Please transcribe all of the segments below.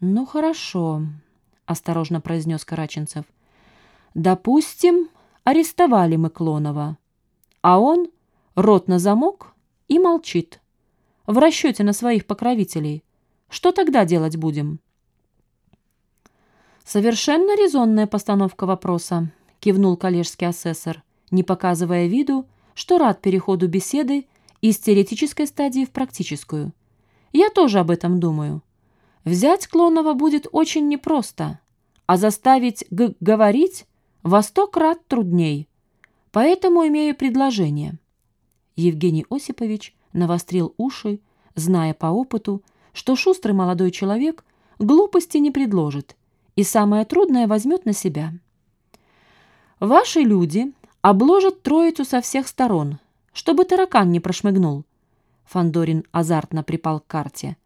«Ну, хорошо», — осторожно произнес Караченцев. «Допустим, арестовали мы Клонова, а он рот на замок и молчит. В расчете на своих покровителей. Что тогда делать будем?» «Совершенно резонная постановка вопроса», — кивнул коллежский асессор, не показывая виду, что рад переходу беседы из теоретической стадии в практическую. «Я тоже об этом думаю. Взять Клонова будет очень непросто, а заставить говорить во сто крат трудней. Поэтому имею предложение». Евгений Осипович навострил уши, зная по опыту, что шустрый молодой человек глупости не предложит и самое трудное возьмет на себя. Ваши люди обложат троицу со всех сторон, чтобы таракан не прошмыгнул. Фандорин азартно припал к карте.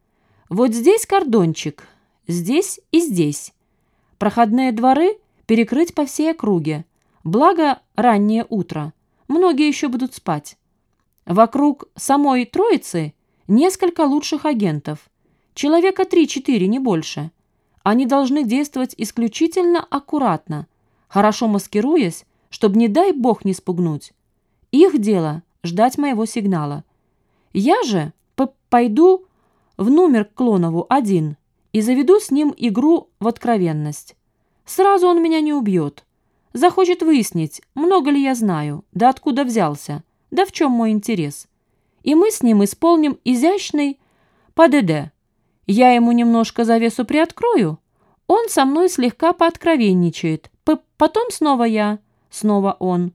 Вот здесь кордончик, здесь и здесь. Проходные дворы перекрыть по всей округе. Благо, раннее утро. Многие еще будут спать. Вокруг самой Троицы несколько лучших агентов. Человека три-четыре, не больше. Они должны действовать исключительно аккуратно, хорошо маскируясь, чтобы, не дай бог, не спугнуть. Их дело — ждать моего сигнала. Я же пойду в номер к Клонову один и заведу с ним игру в откровенность. Сразу он меня не убьет. Захочет выяснить, много ли я знаю, да откуда взялся, да в чем мой интерес. И мы с ним исполним изящный ПДД. Я ему немножко завесу приоткрою, он со мной слегка пооткровенничает, П потом снова я, снова он.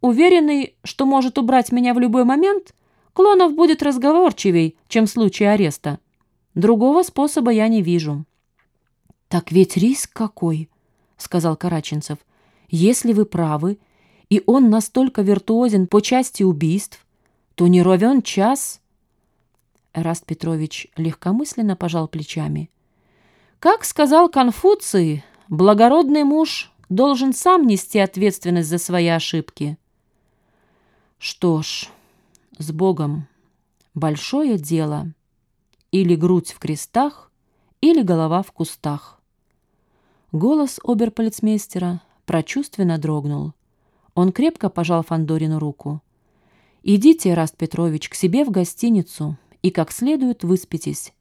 Уверенный, что может убрать меня в любой момент, Клонов будет разговорчивей, чем в случае ареста. Другого способа я не вижу». «Так ведь риск какой», — сказал Караченцев. «Если вы правы, и он настолько виртуозен по части убийств, то не ровен час». Эраст Петрович легкомысленно пожал плечами. «Как сказал Конфуций, благородный муж должен сам нести ответственность за свои ошибки». «Что ж...» с Богом. Большое дело. Или грудь в крестах, или голова в кустах. Голос оберполицмейстера прочувственно дрогнул. Он крепко пожал Фандорину руку. «Идите, Раст Петрович, к себе в гостиницу и как следует выспитесь.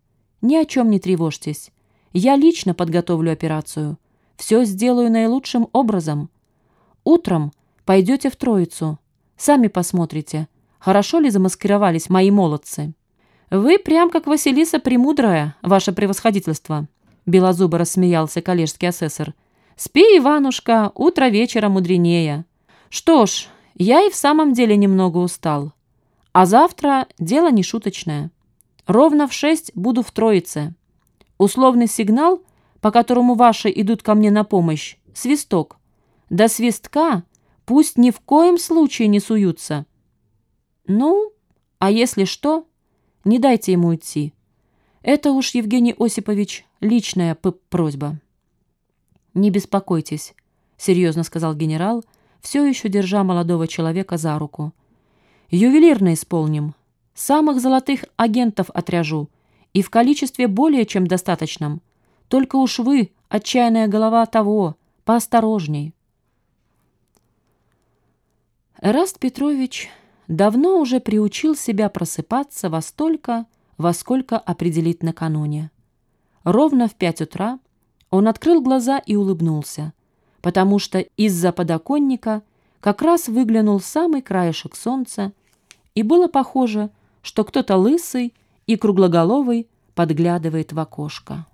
Ни о чем не тревожьтесь. Я лично подготовлю операцию. Все сделаю наилучшим образом. Утром пойдете в Троицу. Сами посмотрите, Хорошо ли замаскировались мои молодцы? Вы прям как Василиса Премудрая, ваше превосходительство. Белозубо рассмеялся коллежский асессор. Спи, Иванушка, утро вечера мудренее. Что ж, я и в самом деле немного устал. А завтра дело не шуточное. Ровно в шесть буду в Троице. Условный сигнал, по которому ваши идут ко мне на помощь, свисток. До свистка пусть ни в коем случае не суются. «Ну, а если что, не дайте ему идти. Это уж, Евгений Осипович, личная просьба». «Не беспокойтесь», — серьезно сказал генерал, все еще держа молодого человека за руку. «Ювелирно исполним. Самых золотых агентов отряжу, и в количестве более чем достаточном. Только уж вы, отчаянная голова того, поосторожней». Эраст Петрович давно уже приучил себя просыпаться во столько, во сколько определить накануне. Ровно в пять утра он открыл глаза и улыбнулся, потому что из-за подоконника как раз выглянул самый краешек солнца, и было похоже, что кто-то лысый и круглоголовый подглядывает в окошко.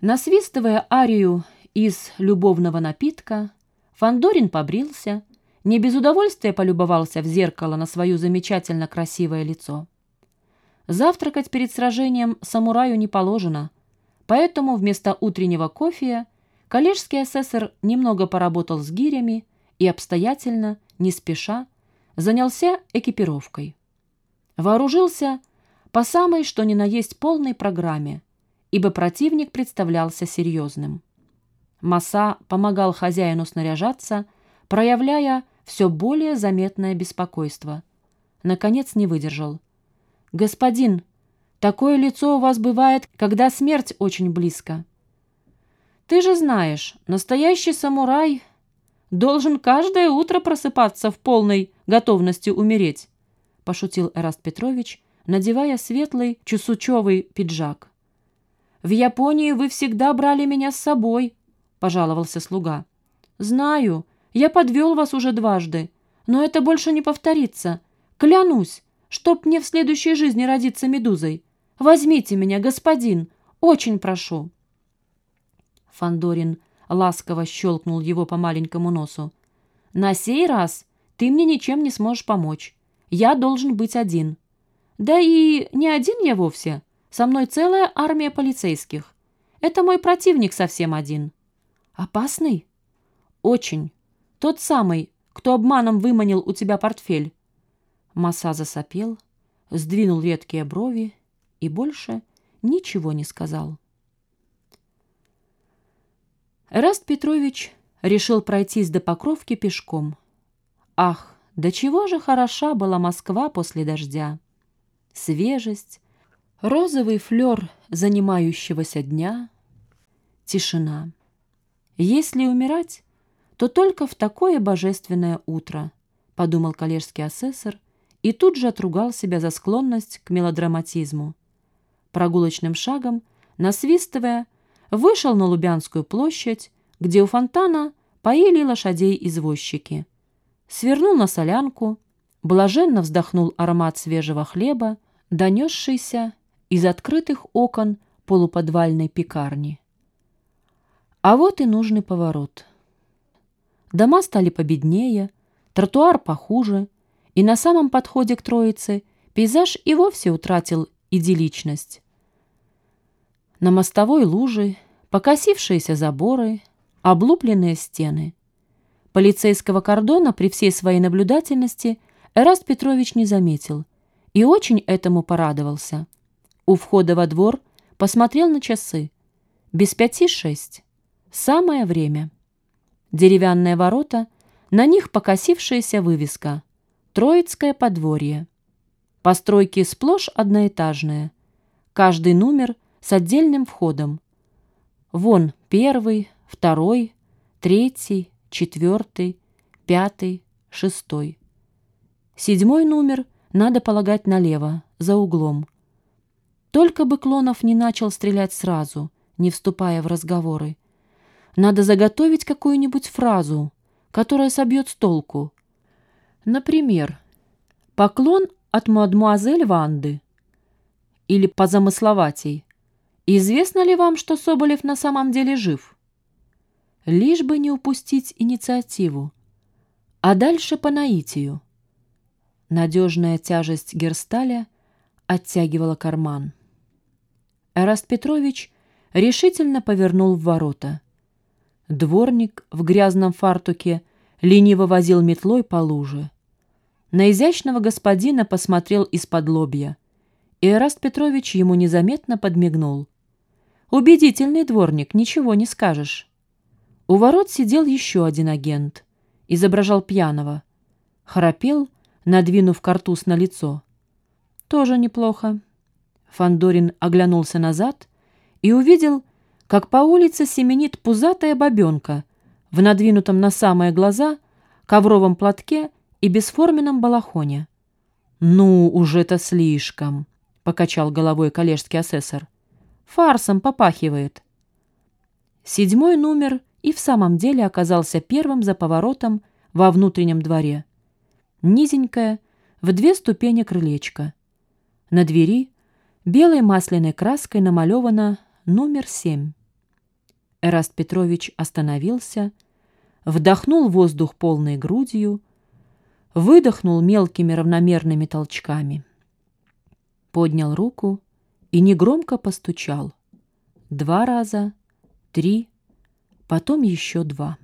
Насвистывая арию из любовного напитка, Фандорин побрился, не без удовольствия полюбовался в зеркало на свое замечательно красивое лицо. Завтракать перед сражением самураю не положено, поэтому вместо утреннего кофе коллежский асессор немного поработал с гирями и обстоятельно, не спеша, занялся экипировкой. Вооружился по самой что ни на есть полной программе, ибо противник представлялся серьезным. Маса помогал хозяину снаряжаться, проявляя все более заметное беспокойство. Наконец не выдержал. «Господин, Такое лицо у вас бывает, когда смерть очень близко. Ты же знаешь, настоящий самурай должен каждое утро просыпаться в полной готовности умереть, пошутил Эраст Петрович, надевая светлый чусучевый пиджак. «В Японии вы всегда брали меня с собой», — пожаловался слуга. «Знаю, я подвел вас уже дважды, но это больше не повторится. Клянусь, чтоб мне в следующей жизни родиться медузой. Возьмите меня, господин, очень прошу». Фандорин ласково щелкнул его по маленькому носу. «На сей раз ты мне ничем не сможешь помочь. Я должен быть один. Да и не один я вовсе. Со мной целая армия полицейских. Это мой противник совсем один». «Опасный?» «Очень. Тот самый, кто обманом выманил у тебя портфель». Маса засопел, сдвинул редкие брови и больше ничего не сказал. Эраст Петрович решил пройтись до Покровки пешком. Ах, до чего же хороша была Москва после дождя! Свежесть, розовый флер занимающегося дня, тишина. Если умирать, то только в такое божественное утро, подумал коллежский асессор и тут же отругал себя за склонность к мелодраматизму. Прогулочным шагом, насвистывая, вышел на Лубянскую площадь, где у фонтана поили лошадей извозчики. Свернул на солянку, блаженно вздохнул аромат свежего хлеба, донесшийся из открытых окон полуподвальной пекарни. А вот и нужный поворот. Дома стали победнее, тротуар похуже, и на самом подходе к Троице пейзаж и вовсе утратил идилличность. На мостовой лужи, покосившиеся заборы, облупленные стены. Полицейского кордона при всей своей наблюдательности Эраст Петрович не заметил и очень этому порадовался. У входа во двор посмотрел на часы. Без пяти шесть. Самое время. Деревянные ворота, на них покосившаяся вывеска Троицкое подворье. Постройки сплошь одноэтажные. Каждый номер с отдельным входом. Вон первый, второй, третий, четвертый, пятый, шестой. Седьмой номер надо полагать налево, за углом. Только бы Клонов не начал стрелять сразу, не вступая в разговоры. Надо заготовить какую-нибудь фразу, которая собьет с толку. Например, «Поклон от мадмуазель Ванды» или позамысловатей. «Известно ли вам, что Соболев на самом деле жив?» Лишь бы не упустить инициативу. А дальше по наитию. Надежная тяжесть Герсталя оттягивала карман. Эраст Петрович решительно повернул в ворота. Дворник в грязном фартуке лениво возил метлой по луже. На изящного господина посмотрел из-под лобья, и Эраст Петрович ему незаметно подмигнул. «Убедительный дворник, ничего не скажешь». У ворот сидел еще один агент, изображал пьяного. Храпел, надвинув картуз на лицо. «Тоже неплохо». Фандорин оглянулся назад и увидел, как по улице семенит пузатая бабенка в надвинутом на самые глаза ковровом платке и бесформенном балахоне. «Ну, уже это слишком», — покачал головой коллежский асессор. «Фарсом попахивает». Седьмой номер и в самом деле оказался первым за поворотом во внутреннем дворе. Низенькое, в две ступени крылечко. На двери белой масляной краской намалевано номер семь. Эраст Петрович остановился, вдохнул воздух полной грудью, выдохнул мелкими равномерными толчками. Поднял руку и негромко постучал. Два раза, три, потом еще два.